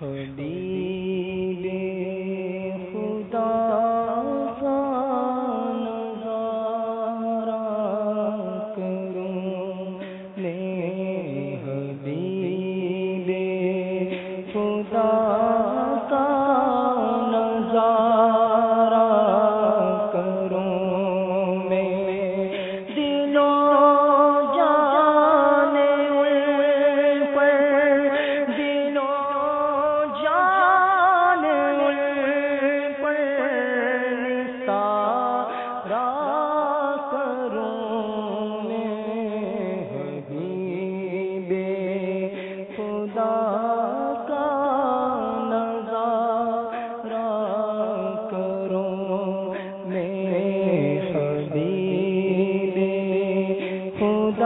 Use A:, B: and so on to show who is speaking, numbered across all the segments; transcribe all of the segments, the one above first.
A: خلیل خدا کا نظارہ کروں خدا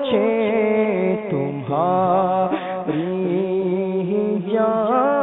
A: پوچھے تمہاری جان